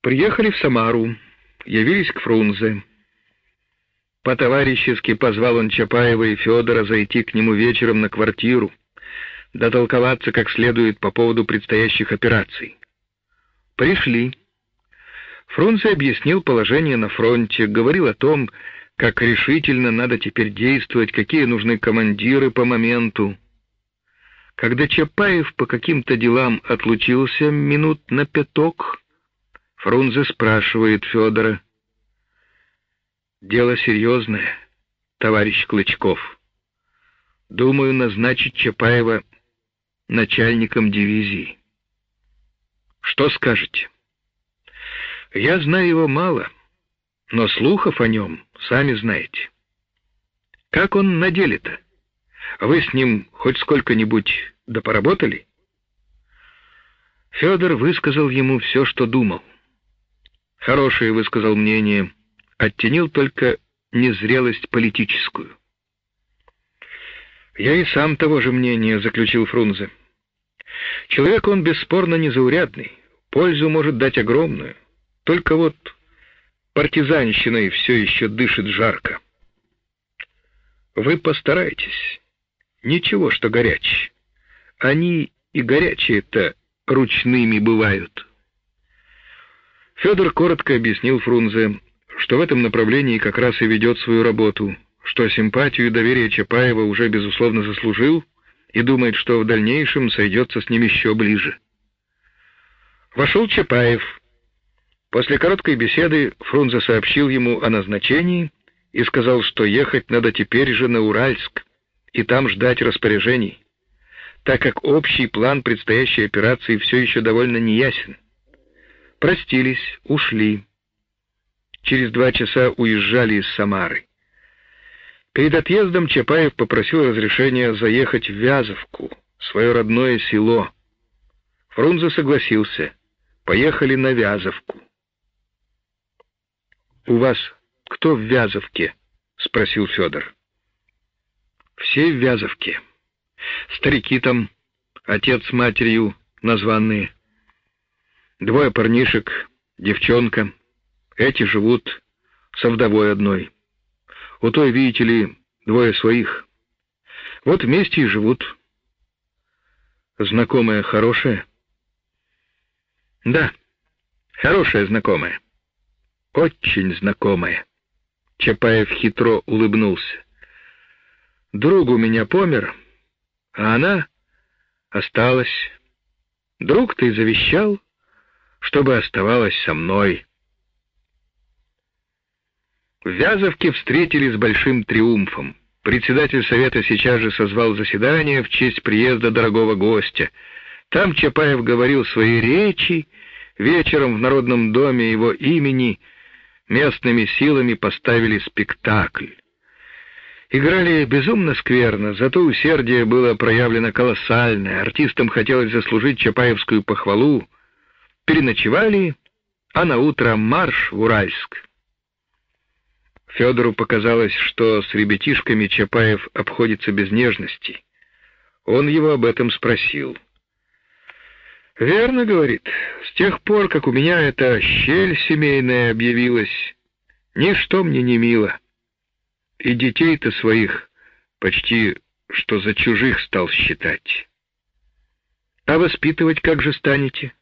Приехали в Самару, явились к Фрунзе. По-товарищески позвал он Чапаева и Федора зайти к нему вечером на квартиру, дотолковаться как следует по поводу предстоящих операций. Пришли. Фрунзе объяснил положение на фронте, говорил о том, как решительно надо теперь действовать, какие нужны командиры по моменту. Когда Чапаев по каким-то делам отлучился минут на пяток, Фрунзе спрашивает Федора. «Дело серьезное, товарищ Клычков. Думаю назначить Чапаева начальником дивизии. Что скажете?» «Я знаю его мало, но слухов о нем сами знаете. Как он на деле-то?» Вы с ним хоть сколько-нибудь да поработали? Федор высказал ему все, что думал. Хорошее высказал мнение, оттенил только незрелость политическую. Я и сам того же мнения, заключил Фрунзе. Человек он бесспорно незаурядный, пользу может дать огромную. Только вот партизанщиной все еще дышит жарко. Вы постарайтесь. Ничего, что горячие. Они и горячие-то ручными бывают. Федор коротко объяснил Фрунзе, что в этом направлении как раз и ведет свою работу, что симпатию и доверие Чапаева уже безусловно заслужил и думает, что в дальнейшем сойдется с ним еще ближе. Вошел Чапаев. После короткой беседы Фрунзе сообщил ему о назначении и сказал, что ехать надо теперь же на Уральск, и там ждать распоряжений, так как общий план предстоящей операции все еще довольно неясен. Простились, ушли. Через два часа уезжали из Самары. Перед отъездом Чапаев попросил разрешения заехать в Вязовку, свое родное село. Фрунзе согласился. Поехали на Вязовку. «У вас кто в Вязовке?» — спросил Федор. Все в Вязовке. Старики там, отец с матерью названные. Двое парнишек, девчонка. Эти живут со вдовой одной. У той, видите ли, двое своих. Вот вместе и живут. Знакомая хорошая? Да, хорошая знакомая. Очень знакомая. Чапаев хитро улыбнулся. Друг у меня помер, а она осталась. Друг ты завещал, чтобы оставалась со мной. В Вязовке встретили с большим триумфом. Председатель совета сейчас же созвал заседание в честь приезда дорогого гостя. Там Чапаев говорил свои речи, вечером в Народном доме его имени местными силами поставили спектакль. Играли безумно скверно, зато усердие было проявлено колоссальное. Артистам хотелось заслужить Чапаевскую похвалу. Переночевали, а на утро марш в Уральск. Федору показалось, что с ребятишками Чапаев обходится без нежности. Он его об этом спросил. «Верно, — говорит, — с тех пор, как у меня эта щель семейная объявилась, ничто мне не мило». И детей-то своих почти что за чужих стал считать. А воспитывать как же станете?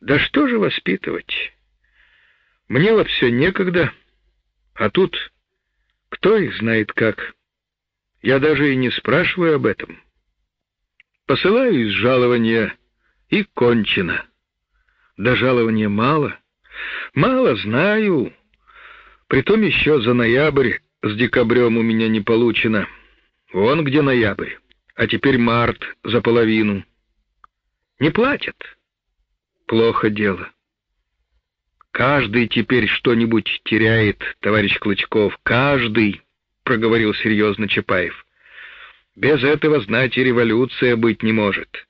Да что же воспитывать? Мне вот все некогда, а тут кто их знает как. Я даже и не спрашиваю об этом. Посылаю из жалования и кончено. Да жалования мало. Мало знаю. Притом еще за ноябрь с декабрем у меня не получено. Вон где ноябрь, а теперь март за половину. Не платят. Плохо дело. Каждый теперь что-нибудь теряет, товарищ Клычков, каждый, проговорил серьезно Чапаев. Без этого, знаете, революция быть не может.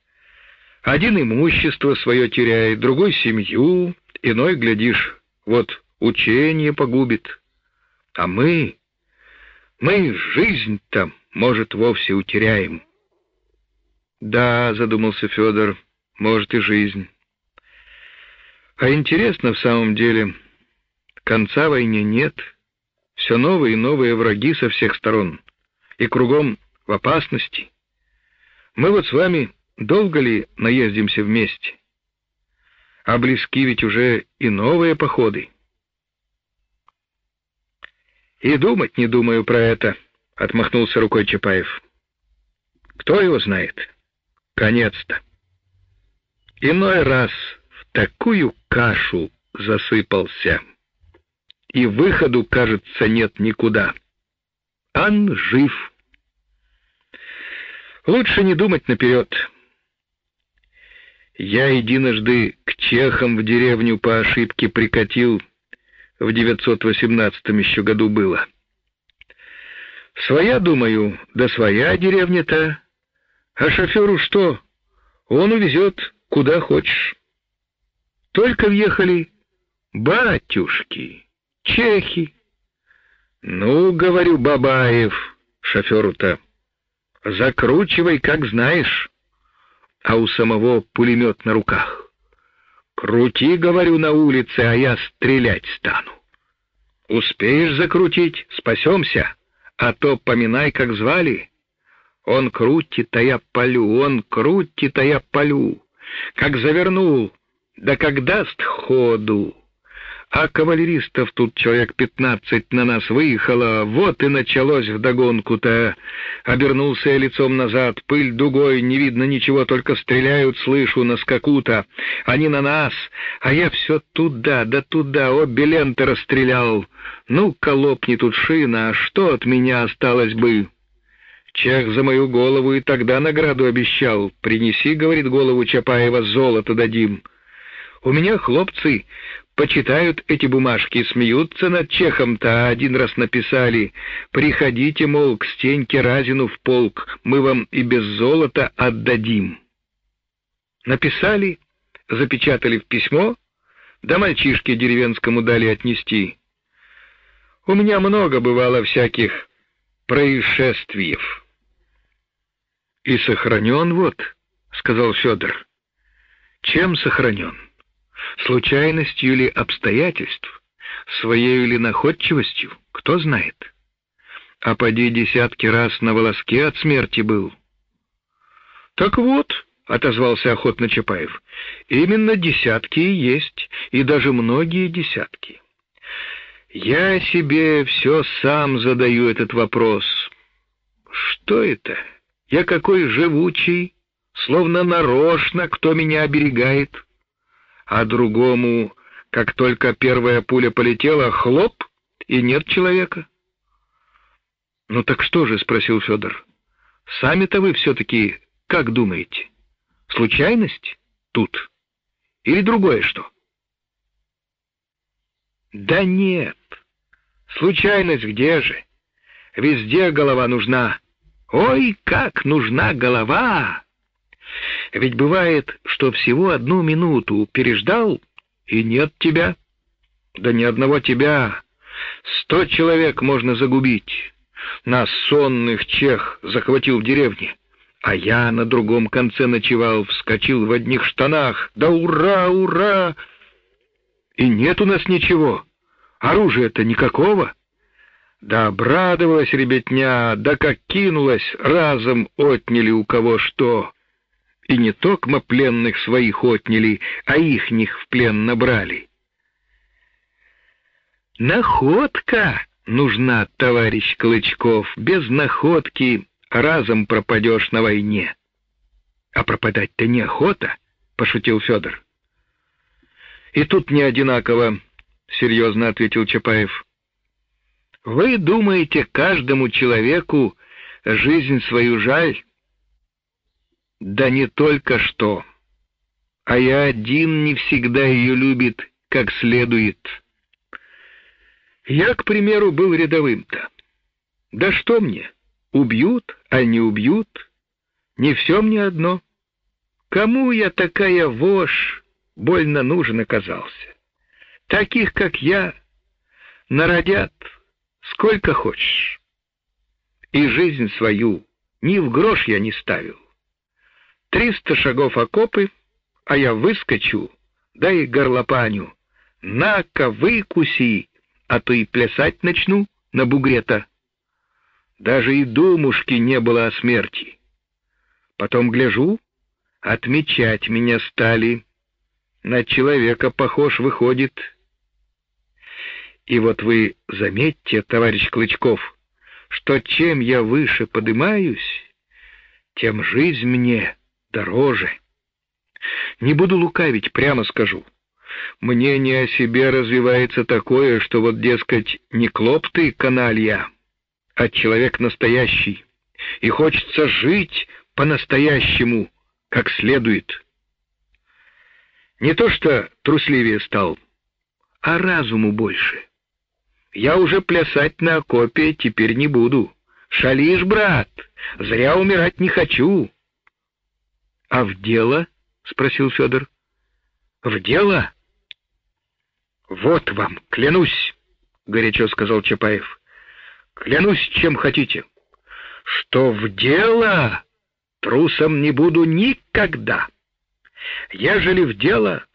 Один имущество свое теряет, другой семью, иной, глядишь, вот учение погубит. А мы, мы жизнь-то, может, вовсе утеряем. Да, задумался Федор, может и жизнь. А интересно в самом деле, конца войне нет, все новые и новые враги со всех сторон, и кругом в опасности. Мы вот с вами долго ли наездимся вместе? А близки ведь уже и новые походы. И думать не думаю про это, отмахнулся рукой Чапаев. Кто его знает? Конец-то. Иной раз в такую кашу засыпался. И выходу, кажется, нет никуда. Ан жив. Лучше не думать наперед. Я единожды к чехам в деревню по ошибке прикатил, в 918 еще году было. Своя, думаю, да своя деревня-то. А шоферу что? Он увезет куда хочешь. Только въехали батюшки, чехи. Ну, говорю, Бабаев, шоферу-то, закручивай, как знаешь. А у самого пулемет на руках. Крути, говорю, на улице, а я стрелять стану. Успеешь закрутить, спасемся, а то поминай, как звали. Он крутит, а я полю, он крутит, а я полю. Как завернул, да как даст ходу. А кавалеристов тут человек пятнадцать на нас выехало, вот и началось вдогонку-то. Обернулся я лицом назад, пыль дугой, не видно ничего, только стреляют, слышу, на скаку-то. Они на нас, а я все туда, да туда, обе ленты расстрелял. Ну, колопни тут шина, а что от меня осталось бы? Чех за мою голову и тогда награду обещал. Принеси, говорит, голову Чапаева, золото дадим. У меня хлопцы почитают эти бумажки, смеются над Чехом-то, один раз написали «Приходите, мол, к Стеньке Разину в полк, мы вам и без золота отдадим». Написали, запечатали в письмо, да мальчишке деревенскому дали отнести. У меня много бывало всяких происшествий. И сохранен вот, — сказал Федор. Чем сохранен? Случайностью или обстоятельств? Своей или находчивостью? Кто знает? А поди десятки раз на волоске от смерти был. Так вот, — отозвался охотно Чапаев, — именно десятки и есть, и даже многие десятки. Я себе все сам задаю этот вопрос. Что это? Я какой живучий, словно нарочно, кто меня оберегает а другому, как только первая пуля полетела, хлоп, и нет человека. «Ну так что же?» — спросил Федор. «Сами-то вы все-таки как думаете? Случайность тут? Или другое что?» «Да нет. Случайность где же? Везде голова нужна. Ой, как нужна голова!» Ведь бывает, что всего одну минуту переждал, и нет тебя. Да ни одного тебя. Сто человек можно загубить. Нас сонных чех захватил в деревне. А я на другом конце ночевал, вскочил в одних штанах. Да ура, ура! И нет у нас ничего. Оружия-то никакого. Да обрадовалась ребятня, да как кинулась, разом отняли у кого что и не токмо пленных своих отняли, а ихних в плен набрали. Находка нужна, товарищ Клычков, без находки разом пропадешь на войне. А пропадать-то неохота, пошутил Федор. И тут не одинаково, серьезно ответил Чапаев. Вы думаете, каждому человеку жизнь свою жаль? Да не только что. А я один не всегда ее любит как следует. Я, к примеру, был рядовым-то. Да что мне, убьют, а не убьют? Не все мне одно. Кому я такая вошь, больно нужен оказался? Таких, как я, народят сколько хочешь. И жизнь свою ни в грош я не ставил. Триста шагов окопы, а я выскочу, дай горлопаню. На-ка, выкуси, а то и плясать начну на бугре-то. Даже и думушки не было о смерти. Потом гляжу, отмечать меня стали. На человека похож выходит. И вот вы заметьте, товарищ Клычков, что чем я выше подымаюсь, тем жизнь мне дороже. Не буду лукавить, прямо скажу. Мнение о себе развивается такое, что вот, дескать, не клоп ты, каналья, а человек настоящий, и хочется жить по-настоящему, как следует. Не то что трусливее стал, а разуму больше. Я уже плясать на окопе теперь не буду. Шалишь, брат, зря умирать не хочу. — А в дело? — спросил Федор. — В дело? — Вот вам, клянусь, — горячо сказал Чапаев. — Клянусь, чем хотите. Что в дело трусом не буду никогда. Ежели в дело,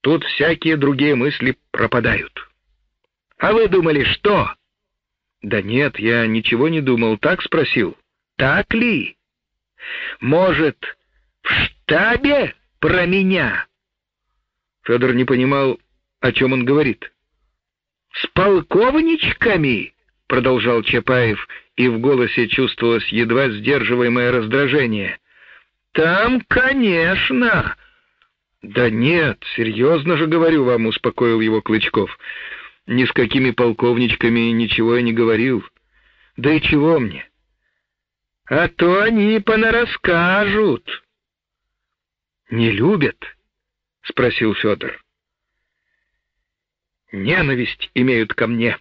тут всякие другие мысли пропадают. А вы думали, что? Да нет, я ничего не думал, так спросил. Так ли? Может, в штабе про меня? Федор не понимал, о чем он говорит. С полковничками, продолжал Чапаев, и в голосе чувствовалось едва сдерживаемое раздражение. Там, конечно. Да нет, серьезно же говорю вам, успокоил его Клычков. Ни с какими полковничками ничего я не говорил. Да и чего мне? А то они понарасскажут. Не любят? спросил Федор. Ненависть имеют ко мне.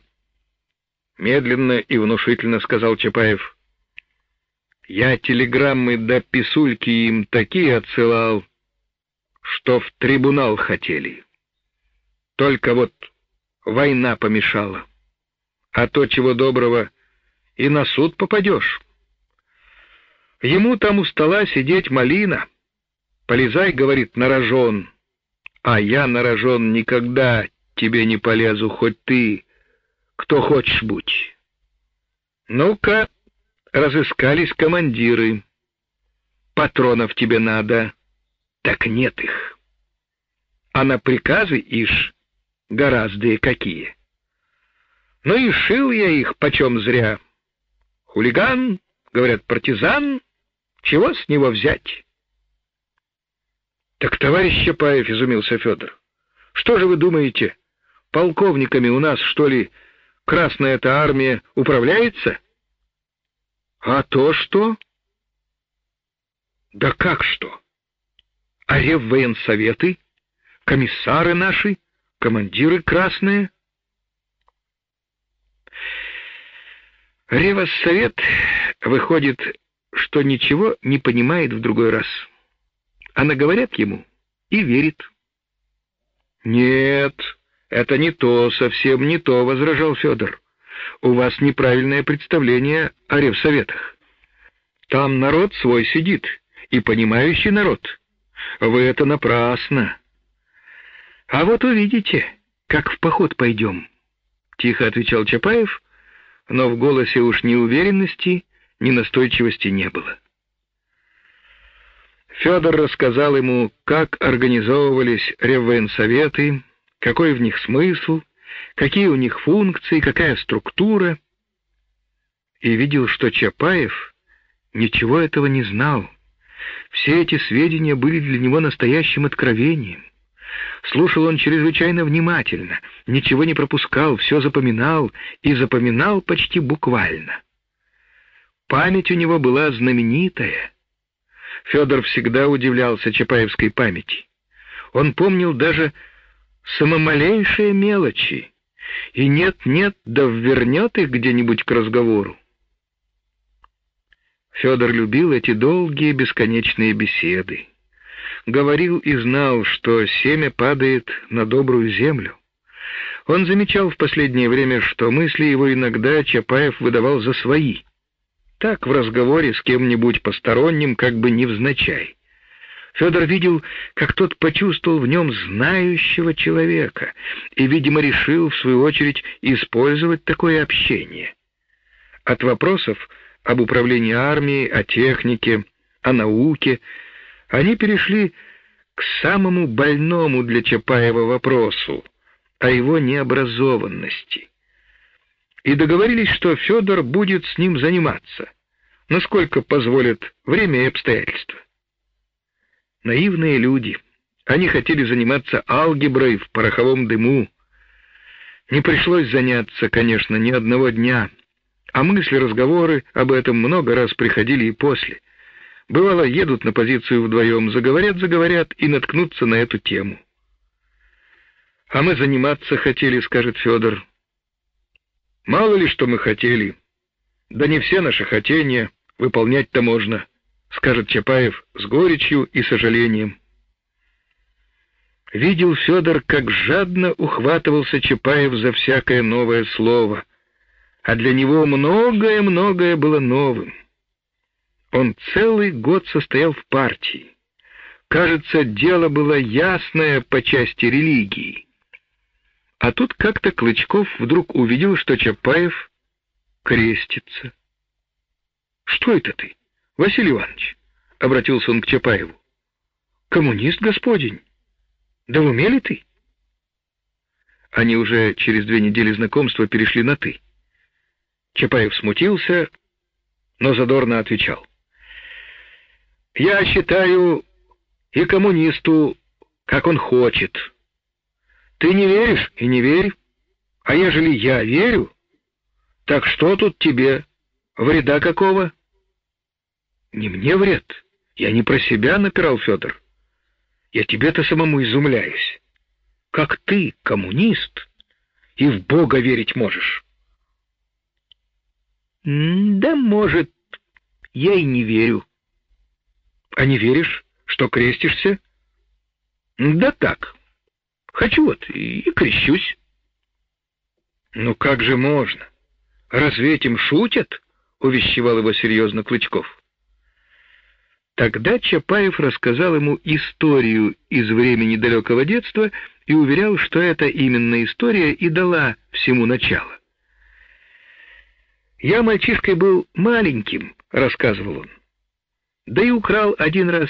Медленно и внушительно сказал Чапаев. Я телеграммы до писульки им такие отсылал, что в трибунал хотели. Только вот война помешала. А то, чего доброго, и на суд попадешь. Ему там у стола сидеть малина. Полезай, говорит, на рожон. А я на рожон никогда тебе не полезу, хоть ты кто хочешь будь. Ну-ка, разыскались командиры. Патронов тебе надо. Так нет их. А на приказы ишь гораздо и какие. Ну и шил я их почем зря. Хулиган, говорят, партизан, чего с него взять? Так, товарищ Чапаев, изумился Федор, что же вы думаете, полковниками у нас, что ли, Красная эта армия управляется? А то что? Да как что? А реввоенсоветы, комиссары наши, командиры красные? Ревоссовет выходит, что ничего не понимает в другой раз. А наговорят ему и верит. Нет, это не то, совсем не то, возражал Федор. У вас неправильное представление о ревсоветах. Там народ свой сидит, и понимающий народ. Вы это напрасно. А вот увидите, как в поход пойдем. Тихо отвечал Чапаев, но в голосе уж ни уверенности, ни настойчивости не было. Федор рассказал ему, как организовывались реввоенсоветы, какой в них смысл, какие у них функции, какая структура. И видел, что Чапаев ничего этого не знал. Все эти сведения были для него настоящим откровением. Слушал он чрезвычайно внимательно, ничего не пропускал, все запоминал и запоминал почти буквально. Память у него была знаменитая. Федор всегда удивлялся Чапаевской памяти. Он помнил даже самомалейшие мелочи, и нет-нет, да ввернет их где-нибудь к разговору. Федор любил эти долгие бесконечные беседы. Говорил и знал, что семя падает на добрую землю. Он замечал в последнее время, что мысли его иногда Чапаев выдавал за свои. Так в разговоре с кем-нибудь посторонним, как бы невзначай. Федор видел, как тот почувствовал в нем знающего человека и, видимо, решил, в свою очередь, использовать такое общение. От вопросов об управлении армией, о технике, о науке они перешли к самому больному для Чапаева вопросу о его необразованности. И договорились, что Федор будет с ним заниматься, насколько позволят время и обстоятельства. Наивные люди. Они хотели заниматься алгеброй в пороховом дыму. Не пришлось заняться, конечно, ни одного дня, а мысли, разговоры об этом много раз приходили и после. Бывало, едут на позицию вдвоем, заговорят-заговорят и наткнутся на эту тему. «А мы заниматься хотели», — скажет Федор. «Мало ли, что мы хотели. Да не все наши хотения выполнять-то можно» скажет Чапаев с горечью и сожалением. Видел Федор, как жадно ухватывался Чапаев за всякое новое слово, а для него многое-многое было новым. Он целый год состоял в партии. Кажется, дело было ясное по части религии. А тут как-то Клычков вдруг увидел, что Чапаев крестится. «Что это ты?» Василий Иванович, — обратился он к Чапаеву, — коммунист господень. Да в уме ли ты? Они уже через две недели знакомства перешли на «ты». Чапаев смутился, но задорно отвечал. «Я считаю и коммунисту, как он хочет. Ты не веришь и не верь, а ежели я верю, так что тут тебе, вреда какого?» Не мне вред. Я не про себя напирал, Федор. Я тебе-то самому изумляюсь. Как ты, коммунист, и в Бога верить можешь? Да, может, я и не верю. А не веришь, что крестишься? Да так. Хочу вот и крещусь. Ну как же можно? Разве этим шутят? Увещевал его серьезно Клычков. Тогда Чапаев рассказал ему историю из времени далекого детства и уверял, что эта именно история и дала всему начало. «Я мальчишкой был маленьким», — рассказывал он. «Да и украл один раз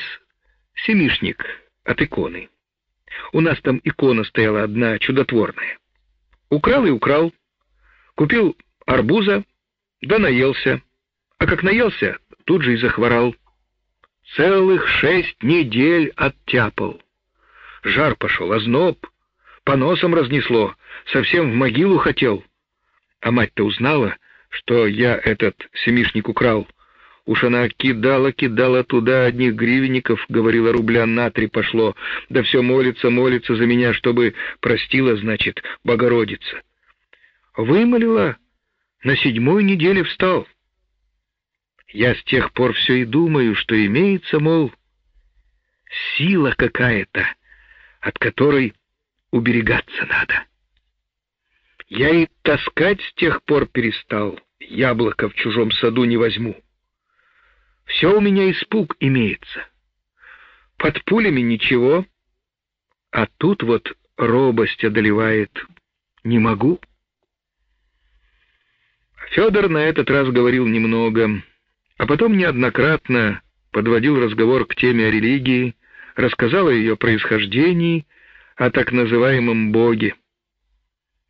семишник от иконы. У нас там икона стояла одна чудотворная. Украл и украл. Купил арбуза, да наелся. А как наелся, тут же и захворал. Целых шесть недель оттяпал. Жар пошел, озноб, по носам разнесло, совсем в могилу хотел. А мать-то узнала, что я этот семишник украл. Уж она кидала-кидала туда одних гривенников, говорила, рубля на три пошло, да все молится, молится за меня, чтобы простила, значит, Богородица. Вымолила, на седьмой неделе встал. Я с тех пор все и думаю, что имеется, мол, сила какая-то, от которой уберегаться надо. Я и таскать с тех пор перестал, яблоко в чужом саду не возьму. Все у меня испуг имеется. Под пулями ничего, а тут вот робость одолевает. Не могу. Федор на этот раз говорил немного, а потом неоднократно подводил разговор к теме о религии, рассказал о ее происхождении, о так называемом Боге.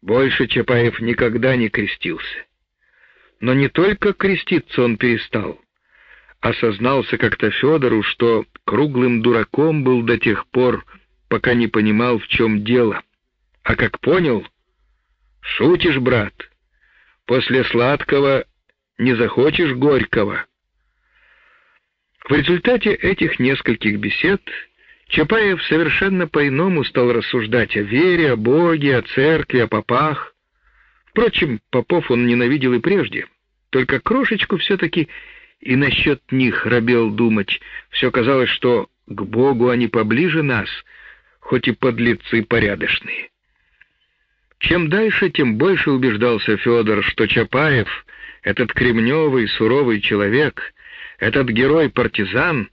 Больше Чапаев никогда не крестился. Но не только креститься он перестал. Осознался как-то Федору, что круглым дураком был до тех пор, пока не понимал, в чем дело. А как понял, шутишь, брат, после сладкого не захочешь горького. В результате этих нескольких бесед Чапаев совершенно по-иному стал рассуждать о вере, о Боге, о церкви, о попах. Впрочем, попов он ненавидел и прежде, только крошечку все-таки и насчет них робел думать. Все казалось, что к Богу они поближе нас, хоть и подлецы порядочные. Чем дальше, тем больше убеждался Федор, что Чапаев, этот кремневый, суровый человек — этот герой-партизан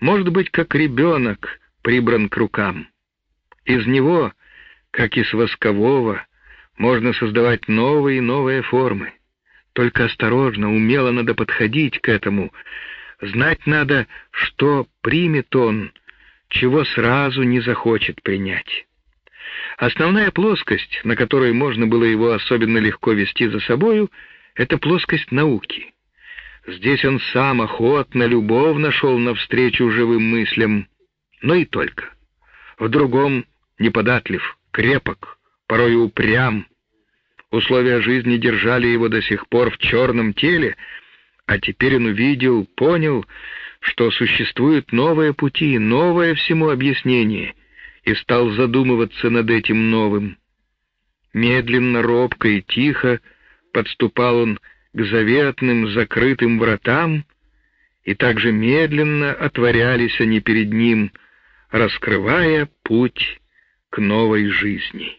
может быть, как ребенок, прибран к рукам. Из него, как из воскового, можно создавать новые и новые формы. Только осторожно, умело надо подходить к этому. Знать надо, что примет он, чего сразу не захочет принять. Основная плоскость, на которой можно было его особенно легко вести за собою, это плоскость науки. Здесь он сам охотно, любовно шел навстречу живым мыслям, но и только. В другом неподатлив, крепок, порой упрям. Условия жизни держали его до сих пор в черном теле, а теперь он увидел, понял, что существуют новые пути, новое всему объяснение, и стал задумываться над этим новым. Медленно, робко и тихо подступал он к заветным закрытым вратам, и также медленно отворялись они перед ним, раскрывая путь к новой жизни.